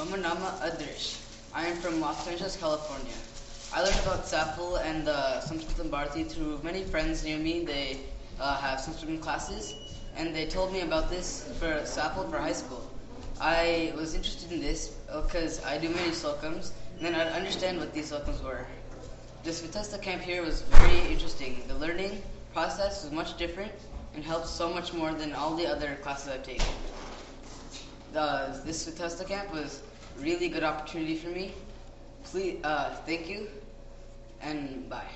Mama Nama Adrish. I am from Los Angeles, California. I learned about SAFL and uh, Sanskritam Bharati through many friends near me. They uh, have Sanskritam classes, and they told me about this for SAFL for high school. I was interested in this because I do many slokams, and then I'd understand what these slokams were. This Vitasta camp here was very interesting. The learning process was much different and helped so much more than all the other classes I've taken. The, this Vitasta camp was really good opportunity for me. Please, uh, thank you, and bye.